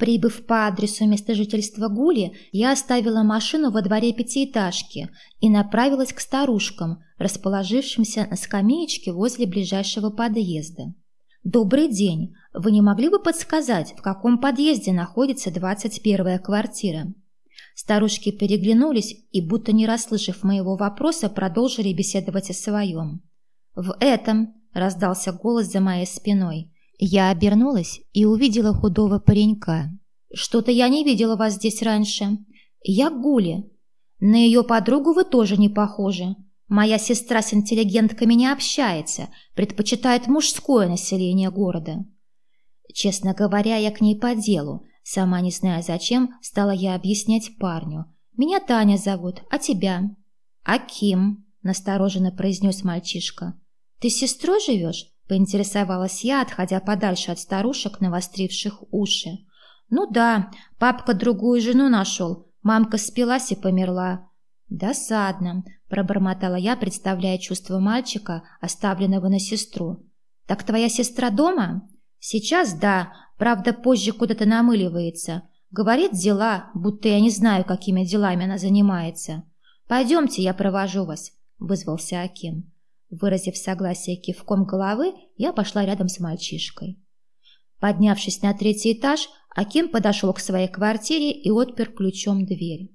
Прибыв по адресу места жительства Гули, я оставила машину во дворе пятиэтажки и направилась к старушкам, расположившимся на скамеечке возле ближайшего подъезда. «Добрый день! Вы не могли бы подсказать, в каком подъезде находится двадцать первая квартира?» Старушки переглянулись и, будто не расслышав моего вопроса, продолжили беседовать о своем. «В этом!» – раздался голос за моей спиной. Я обернулась и увидела худого паренька. «Что-то я не видела вас здесь раньше. Я Гули. На ее подругу вы тоже не похожи. Моя сестра с интеллигентками не общается, предпочитает мужское население города». Честно говоря, я к ней по делу. Сама не зная зачем, стала я объяснять парню. «Меня Таня зовут, а тебя?» «Аким», – настороженно произнес мальчишка. «Ты с сестрой живешь?» Поинтересовалась я, отходя подальше от старушек, навостривших уши. «Ну да, папка другую жену нашел. Мамка спилась и померла». «Досадно», – пробормотала я, представляя чувство мальчика, оставленного на сестру. «Так твоя сестра дома?» «Сейчас да, правда, позже куда-то намыливается. Говорит дела, будто я не знаю, какими делами она занимается. Пойдемте, я провожу вас», – вызвался Аким. Выразив согласие кивком головы, я пошла рядом с мальчишкой. Поднявшись на третий этаж, Аким подошел к своей квартире и отпер ключом дверь.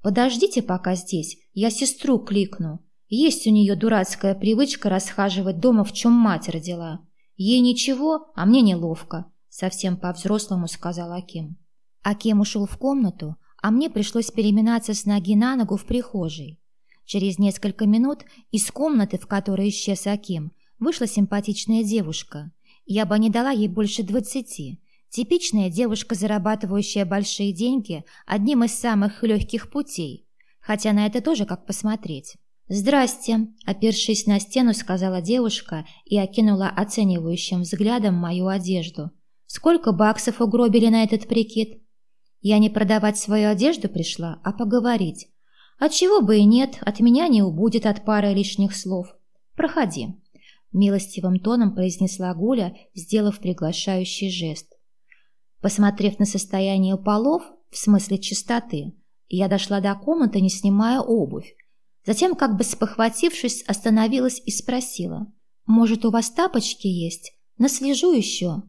«Подождите пока здесь, я сестру кликну. Есть у нее дурацкая привычка расхаживать дома, в чем мать родила. Ей ничего, а мне неловко», — совсем по-взрослому сказал Аким. Аким ушел в комнату, а мне пришлось переминаться с ноги на ногу в прихожей. Через несколько минут из комнаты, в которой исчез Аким, вышла симпатичная девушка. Я бы не дала ей больше двадцати. Типичная девушка, зарабатывающая большие деньги одним из самых легких путей. Хотя на это тоже как посмотреть. «Здрасте», – опершись на стену, сказала девушка и окинула оценивающим взглядом мою одежду. «Сколько баксов угробили на этот прикид?» «Я не продавать свою одежду пришла, а поговорить. Отчего бы и нет, от меня не убудет от пары лишних слов. Проходи. Милостивым тоном произнесла Гуля, сделав приглашающий жест. Посмотрев на состояние полов, в смысле чистоты, я дошла до комнаты, не снимая обувь. Затем, как бы спохватившись, остановилась и спросила. «Может, у вас тапочки есть? Наслежу еще?»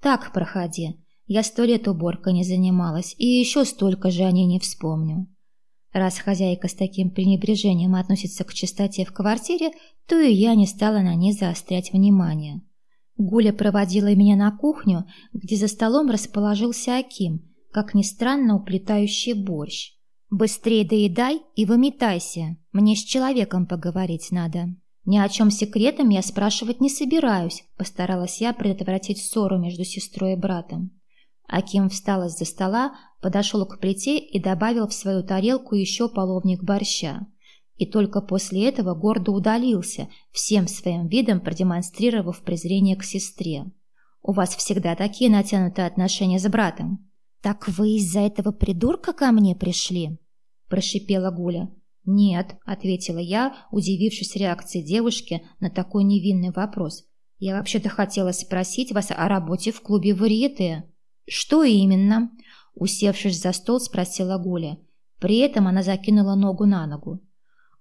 «Так, проходи. Я сто лет уборкой не занималась, и еще столько же о ней не вспомню». Раз хозяйка с таким пренебрежением относится к чистоте в квартире, то и я не стала на ней заострять внимание. Гуля проводила меня на кухню, где за столом расположился Аким, как ни странно уплетающий борщ. «Быстрее доедай и выметайся, мне с человеком поговорить надо». «Ни о чем секретом я спрашивать не собираюсь», постаралась я предотвратить ссору между сестрой и братом. Аким встал из-за стола, подошел к плите и добавил в свою тарелку еще половник борща. И только после этого гордо удалился, всем своим видом продемонстрировав презрение к сестре. «У вас всегда такие натянутые отношения с братом». «Так вы из-за этого придурка ко мне пришли?» – прошипела Гуля. «Нет», – ответила я, удивившись реакции девушки на такой невинный вопрос. «Я вообще-то хотела спросить вас о работе в клубе «Варьете». «Что именно?» – усевшись за стол, спросила Гуля. При этом она закинула ногу на ногу.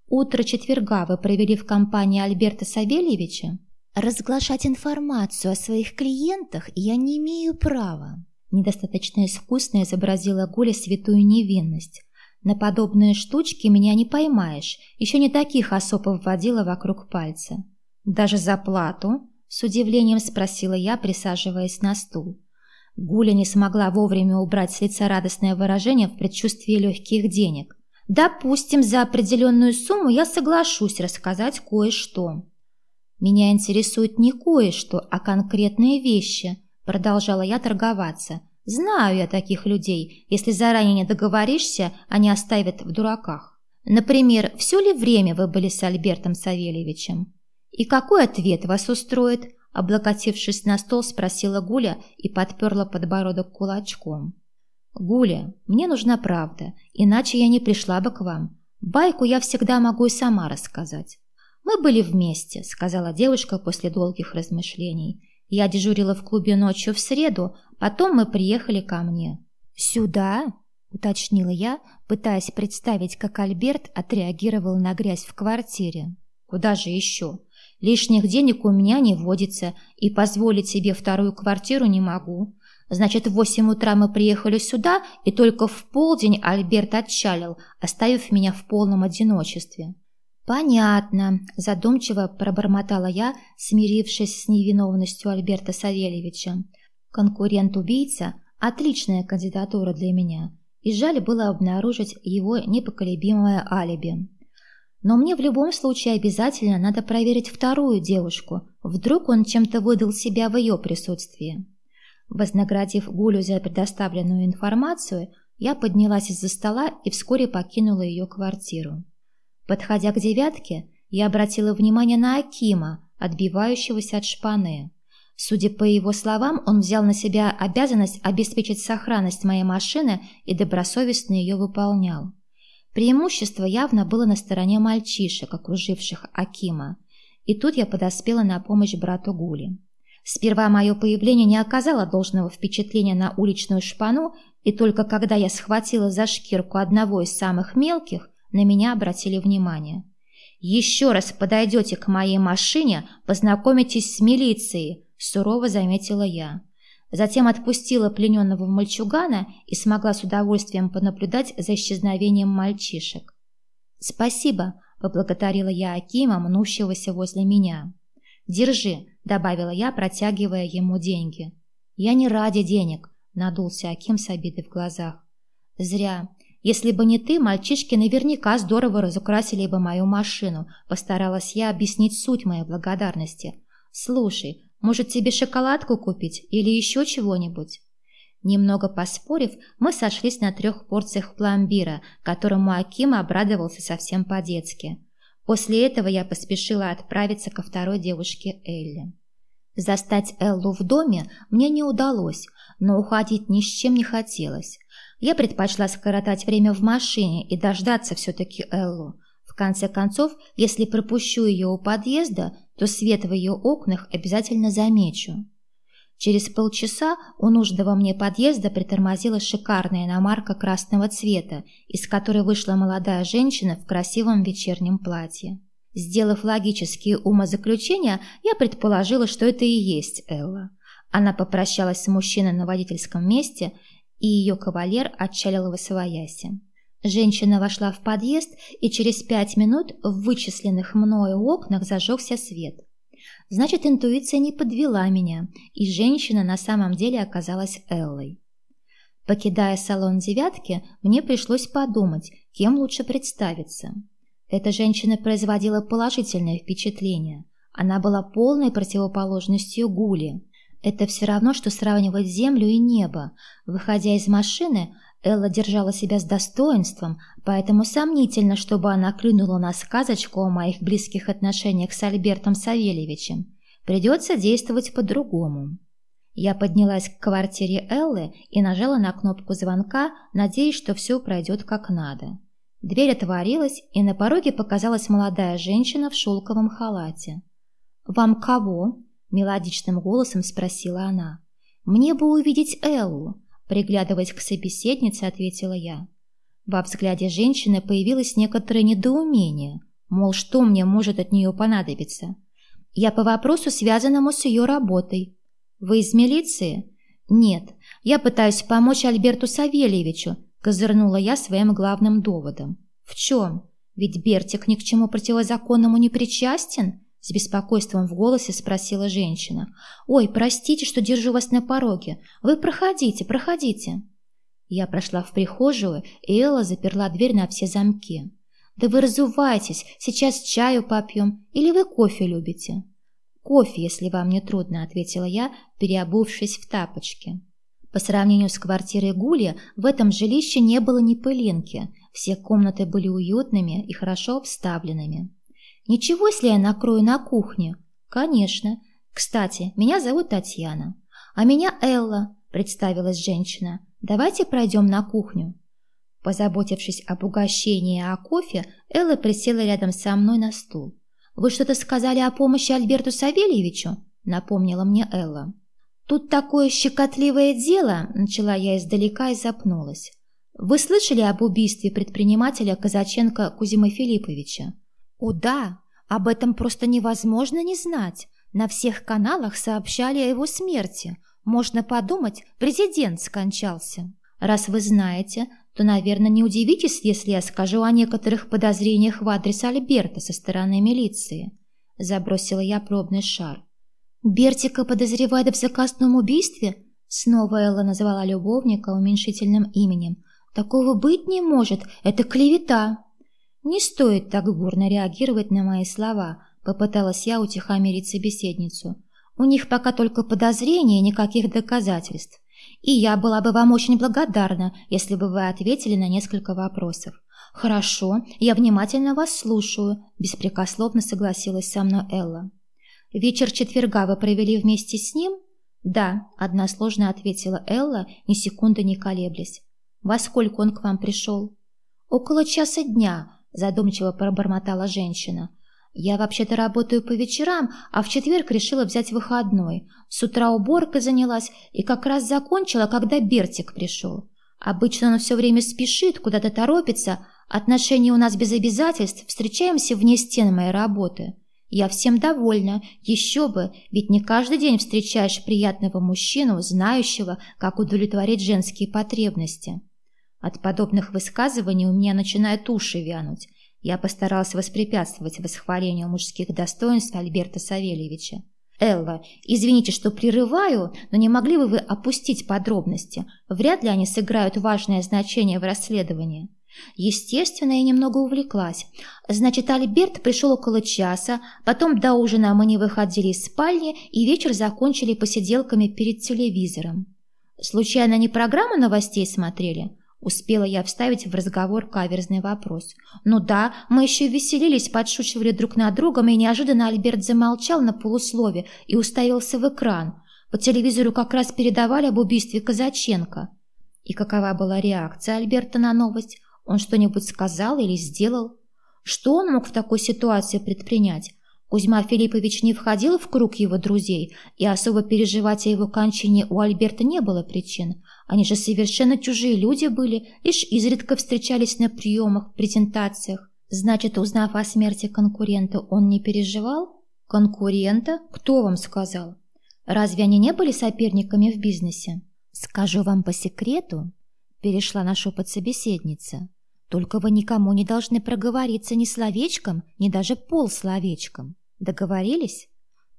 «Утро четверга вы провели в компании Альберта Савельевича?» «Разглашать информацию о своих клиентах я не имею права», – недостаточно искусно изобразила Гуля святую невинность. «На подобные штучки меня не поймаешь, еще не таких особ вводила вокруг пальца». «Даже за плату?» – с удивлением спросила я, присаживаясь на стул. Гуля не смогла вовремя убрать с лица радостное выражение в предчувствии легких денег. «Допустим, за определенную сумму я соглашусь рассказать кое-что». «Меня интересует не кое-что, а конкретные вещи», – продолжала я торговаться. «Знаю я таких людей. Если заранее не договоришься, они оставят в дураках. Например, все ли время вы были с Альбертом Савельевичем? И какой ответ вас устроит? Облокотившись на стол, спросила Гуля и подперла подбородок кулачком. «Гуля, мне нужна правда, иначе я не пришла бы к вам. Байку я всегда могу и сама рассказать». «Мы были вместе», — сказала девушка после долгих размышлений. «Я дежурила в клубе ночью в среду, потом мы приехали ко мне. «Сюда?» — уточнила я, пытаясь представить, как Альберт отреагировал на грязь в квартире. «Куда же еще? Лишних денег у меня не водится, и позволить себе вторую квартиру не могу. Значит, в восемь утра мы приехали сюда, и только в полдень Альберт отчалил, оставив меня в полном одиночестве. «Понятно», – задумчиво пробормотала я, смирившись с невиновностью Альберта Савельевича. «Конкурент-убийца – отличная кандидатура для меня, и жаль было обнаружить его непоколебимое алиби. Но мне в любом случае обязательно надо проверить вторую девушку, вдруг он чем-то выдал себя в ее присутствии». Вознаградив Гулю за предоставленную информацию, я поднялась из-за стола и вскоре покинула ее квартиру. Подходя к девятке, я обратила внимание на Акима, отбивающегося от шпаны. Судя по его словам, он взял на себя обязанность обеспечить сохранность моей машины и добросовестно ее выполнял. Преимущество явно было на стороне мальчишек, окруживших Акима. И тут я подоспела на помощь брату Гули. Сперва мое появление не оказало должного впечатления на уличную шпану, и только когда я схватила за шкирку одного из самых мелких, на меня обратили внимание. «Еще раз подойдете к моей машине, познакомитесь с милицией», – сурово заметила я. Затем отпустила плененного в мальчугана и смогла с удовольствием понаблюдать за исчезновением мальчишек. «Спасибо», – поблагодарила я Акима, мнущегося возле меня. «Держи», – добавила я, протягивая ему деньги. «Я не ради денег», – надулся Аким с обидой в глазах. «Зря. Если бы не ты, мальчишки наверняка здорово разукрасили бы мою машину. Постаралась я объяснить суть моей благодарности. Слушай, может тебе шоколадку купить или еще чего-нибудь?» Немного поспорив, мы сошлись на трех порциях пломбира, которому Аким обрадовался совсем по-детски. После этого я поспешила отправиться ко второй девушке Элли. Застать Эллу в доме мне не удалось, но уходить ни с чем не хотелось. Я предпочла скоротать время в машине и дождаться все-таки Эллу. В конце концов, если пропущу ее у подъезда, то свет в ее окнах обязательно замечу. Через полчаса у нужного мне подъезда притормозила шикарная иномарка красного цвета, из которой вышла молодая женщина в красивом вечернем платье. Сделав логические умозаключения, я предположила, что это и есть Элла. Она попрощалась с мужчиной на водительском месте, и ее кавалер отчалил в освояси. Женщина вошла в подъезд, и через пять минут в вычисленных мною окнах зажегся свет – Значит, интуиция не подвела меня, и женщина на самом деле оказалась Эллой. Покидая салон «девятки», мне пришлось подумать, кем лучше представиться. Эта женщина производила положительное впечатление. Она была полной противоположностью Гули. Это все равно, что сравнивать землю и небо. Выходя из машины, Элла держала себя с достоинством, поэтому сомнительно, чтобы она клюнула на сказочку о моих близких отношениях с Альбертом Савельевичем. Придется действовать по-другому. Я поднялась к квартире Эллы и нажала на кнопку звонка, надеясь, что все пройдет как надо. Дверь отворилась, и на пороге показалась молодая женщина в шелковом халате. «Вам кого?» – мелодичным голосом спросила она. «Мне бы увидеть Эллу», Приглядываясь к собеседнице, ответила я. Во взгляде женщины появилось некоторое недоумение, мол, что мне может от нее понадобиться. Я по вопросу, связанному с ее работой. Вы из милиции? Нет, я пытаюсь помочь Альберту Савельевичу, козырнула я своим главным доводом. В чем? Ведь Бертик ни к чему противозаконному не причастен? С беспокойством в голосе спросила женщина. «Ой, простите, что держу вас на пороге. Вы проходите, проходите». Я прошла в прихожую, и Элла заперла дверь на все замки. «Да вы разувайтесь, сейчас чаю попьем. Или вы кофе любите?» «Кофе, если вам не трудно», — ответила я, переобувшись в тапочки. По сравнению с квартирой Гули, в этом жилище не было ни пылинки. Все комнаты были уютными и хорошо обставленными. Ничего, если я накрою на кухне? Конечно. Кстати, меня зовут Татьяна. А меня Элла, представилась женщина. Давайте пройдем на кухню. Позаботившись об угощении и о кофе, Элла присела рядом со мной на стул. «Вы что-то сказали о помощи Альберту Савельевичу?» – напомнила мне Элла. «Тут такое щекотливое дело», — начала я издалека и запнулась. «Вы слышали об убийстве предпринимателя Казаченко Кузьмы Филипповича?» «О да, об этом просто невозможно не знать. На всех каналах сообщали о его смерти. Можно подумать, президент скончался. Раз вы знаете, то, наверное, не удивитесь, если я скажу о некоторых подозрениях в адрес Альберта со стороны милиции. Забросила я пробный шар. «Бертика подозревает в заказном убийстве?» Снова Элла назвала любовника уменьшительным именем. «Такого быть не может, это клевета!» «Не стоит так бурно реагировать на мои слова», — попыталась я утихомирить собеседницу. «У них пока только подозрения и никаких доказательств. И я была бы вам очень благодарна, если бы вы ответили на несколько вопросов». «Хорошо, я внимательно вас слушаю», – беспрекословно согласилась со мной Элла. «Вечер четверга вы провели вместе с ним?» «Да», – односложно ответила Элла, ни секунды не колеблясь. «Во сколько он к вам пришел?» «Около часа дня», – задумчиво пробормотала женщина. «Я вообще-то работаю по вечерам, а в четверг решила взять выходной. С утра уборкой занялась и как раз закончила, когда Бертик пришел. Обычно он все время спешит, куда-то торопится, Отношения у нас без обязательств, встречаемся вне стен моей работы. Я всем довольна, еще бы, ведь не каждый день встречаешь приятного мужчину, знающего, как удовлетворить женские потребности. От подобных высказываний у меня начинают уши вянуть. Я постарался воспрепятствовать восхвалению мужских достоинств Альберта Савельевича. «Элла, извините, что прерываю, но не могли бы вы опустить подробности? Вряд ли они сыграют важное значение в расследовании». Естественно, я немного увлеклась. Значит, Альберт пришел около часа, потом до ужина мы не выходили из спальни и вечер закончили посиделками перед телевизором. Случайно не программу новостей смотрели? Успела я вставить в разговор каверзный вопрос. Ну да, мы еще веселились, подшучивали друг над другом, и неожиданно Альберт замолчал на полуслове и уставился в экран. По телевизору как раз передавали об убийстве Казаченко. И какова была реакция Альберта на новость? Он что-нибудь сказал или сделал? Что он мог в такой ситуации предпринять? Кузьма Филиппович не входил в круг его друзей, и особо переживать о его кончине у Альберта не было причин. Они же совершенно чужие люди были, лишь изредка встречались на приемах, презентациях. Значит, узнав о смерти конкурента, он не переживал? Конкурента? Кто вам сказал? Разве они не были соперниками в бизнесе? Скажу вам по секрету, перешла на шепот собеседница. Только вы никому не должны проговориться ни словечком, ни даже полсловечком. Договорились?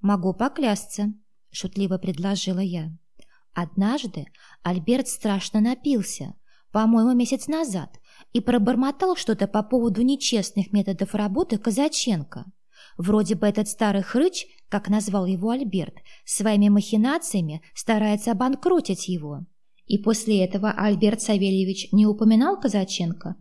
Могу поклясться, шутливо предложила я. Однажды Альберт страшно напился, по-моему, месяц назад, и пробормотал что-то по поводу нечестных методов работы Казаченко. Вроде бы этот старый хрыч, как назвал его Альберт, своими махинациями старается обанкротить его. И после этого Альберт Савельевич не упоминал Казаченко?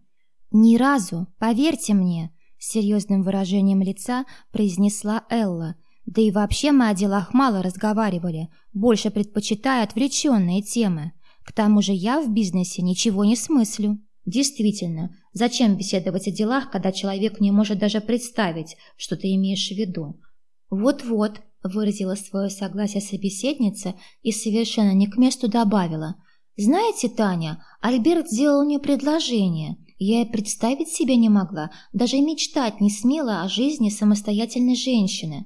Ни разу, поверьте мне, серьезным выражением лица произнесла Элла. Да и вообще мы о делах мало разговаривали, больше предпочитая отвлеченные темы. К тому же я в бизнесе ничего не смыслю. Действительно, зачем беседовать о делах, когда человек не может даже представить, что ты имеешь в виду? Вот-вот, выразила свое согласие собеседница и совершенно не к месту добавила – «Знаете, Таня, Альберт сделал мне предложение. Я и представить себе не могла, даже мечтать не смела о жизни самостоятельной женщины».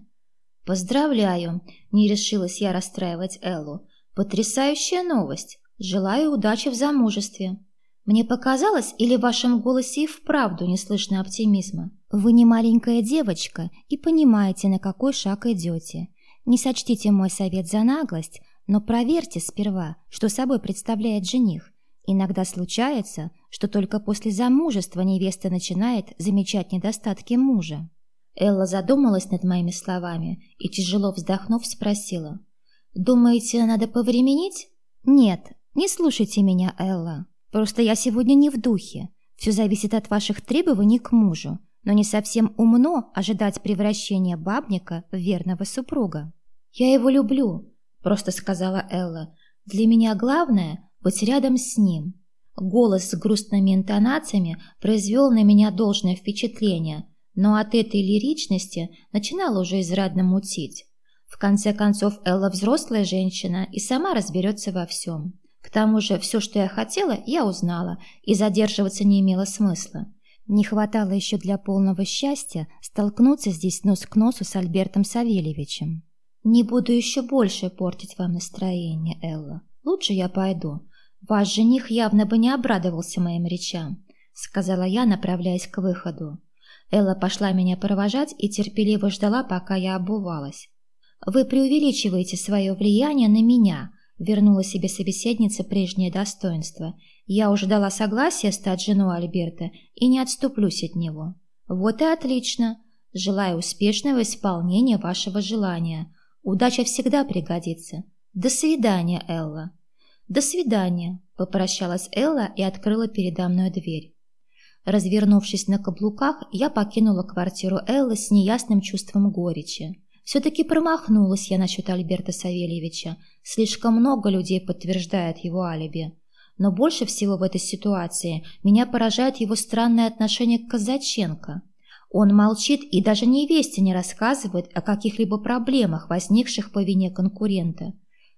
«Поздравляю!» – не решилась я расстраивать Эллу. «Потрясающая новость! Желаю удачи в замужестве!» Мне показалось, или в вашем голосе и вправду не слышно оптимизма? Вы не маленькая девочка и понимаете, на какой шаг идете. Не сочтите мой совет за наглость, но проверьте сперва, что собой представляет жених. Иногда случается, что только после замужества невеста начинает замечать недостатки мужа. Элла задумалась над моими словами и, тяжело вздохнув, спросила. «Думаете, надо повременить?» «Нет, не слушайте меня, Элла. Просто я сегодня не в духе. Все зависит от ваших требований к мужу, но не совсем умно ожидать превращения бабника в верного супруга. Я его люблю, просто сказала Элла. Для меня главное быть рядом с ним. Голос с грустными интонациями произвел на меня должное впечатление, но от этой лиричности начинало уже изрядно мутить. В конце концов, Элла взрослая женщина и сама разберется во всем. К тому же, все, что я хотела, я узнала, и задерживаться не имело смысла. Не хватало еще для полного счастья столкнуться здесь нос к носу с Альбертом Савельевичем. Не буду еще больше портить вам настроение, Элла. Лучше я пойду. Ваш жених явно бы не обрадовался моим речам, сказала я, направляясь к выходу. Элла пошла меня провожать и терпеливо ждала, пока я обувалась. «Вы преувеличиваете свое влияние на меня», — вернула себе собеседница прежнее достоинство. «Я уже дала согласие стать женой Альберта и не отступлюсь от него». «Вот и отлично. Желаю успешного исполнения вашего желания. Удача всегда пригодится. До свидания, Элла». «До свидания», — попрощалась Элла и открыла передо мной дверь. Развернувшись на каблуках, я покинула квартиру Эллы с неясным чувством горечи. Все-таки промахнулась я насчет Альберта Савельевича. Слишком много людей подтверждает его алиби. Но больше всего в этой ситуации меня поражает его странное отношение к Казаченко. Он молчит и даже невесте не рассказывает о каких-либо проблемах, возникших по вине конкурента.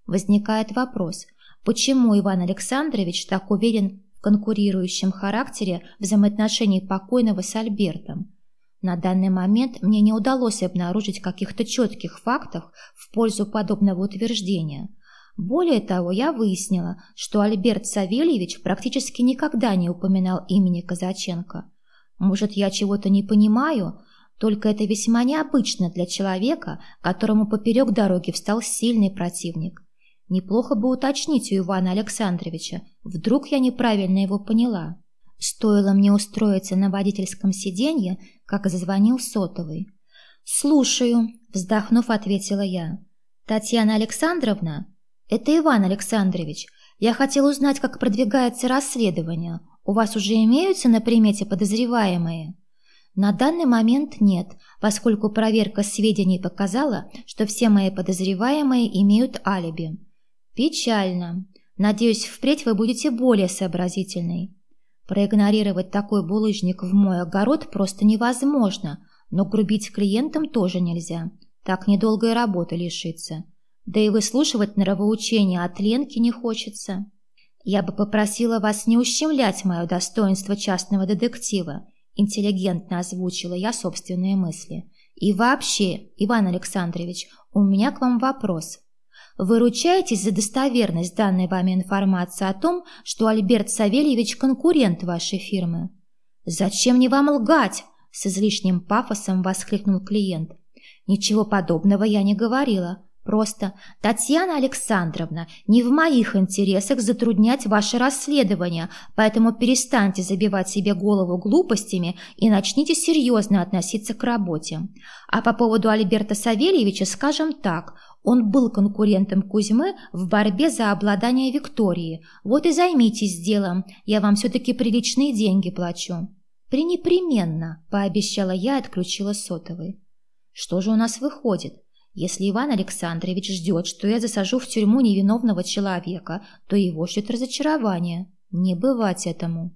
Возникает вопрос, почему Иван Александрович так уверен в конкурирующем характере взаимоотношений покойного с Альбертом? На данный момент мне не удалось обнаружить каких-то четких фактов в пользу подобного утверждения. Более того, я выяснила, что Альберт Савельевич практически никогда не упоминал имени Казаченко. Может, я чего-то не понимаю, только это весьма необычно для человека, которому поперек дороги встал сильный противник. Неплохо бы уточнить у Ивана Александровича, вдруг я неправильно его поняла. Стоило мне устроиться на водительском сиденье, как зазвонил сотовый. «Слушаю», — вздохнув, ответила я. «Татьяна Александровна?» «Это Иван Александрович. Я хотел узнать, как продвигается расследование. У вас уже имеются на примете подозреваемые?» «На данный момент нет, поскольку проверка сведений показала, что все мои подозреваемые имеют алиби». «Печально. Надеюсь, впредь вы будете более сообразительной». Проигнорировать такой булыжник в мой огород просто невозможно, но грубить клиентам тоже нельзя. Так недолго и работы лишиться. Да и выслушивать нравоучения от Ленки не хочется. Я бы попросила вас не ущемлять мое достоинство частного детектива, интеллигентно озвучила я собственные мысли. И вообще, Иван Александрович, у меня к вам вопрос. Вы ручаетесь за достоверность данной вами информации о том, что Альберт Савельевич – конкурент вашей фирмы? «Зачем мне вам лгать?» – с излишним пафосом воскликнул клиент. «Ничего подобного я не говорила. Просто, Татьяна Александровна, не в моих интересах затруднять ваше расследование, поэтому перестаньте забивать себе голову глупостями и начните серьезно относиться к работе. А по поводу Альберта Савельевича скажем так – он был конкурентом Кузьмы в борьбе за обладание Викторией. Вот и займитесь делом, я вам все-таки приличные деньги плачу». «Пренепременно», – пообещала я и отключила сотовый. «Что же у нас выходит? Если Иван Александрович ждет, что я засажу в тюрьму невиновного человека, то его ждет разочарование. Не бывать этому».